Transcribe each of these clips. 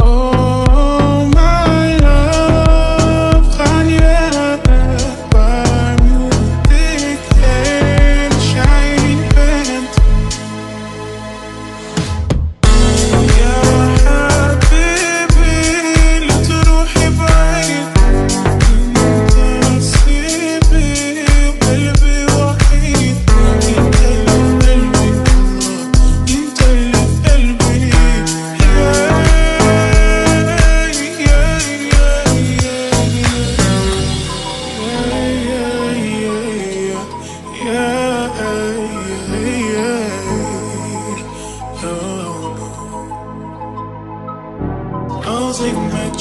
Oh.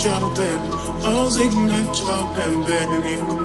shouted, I was ignorant, shouted, begging, baby.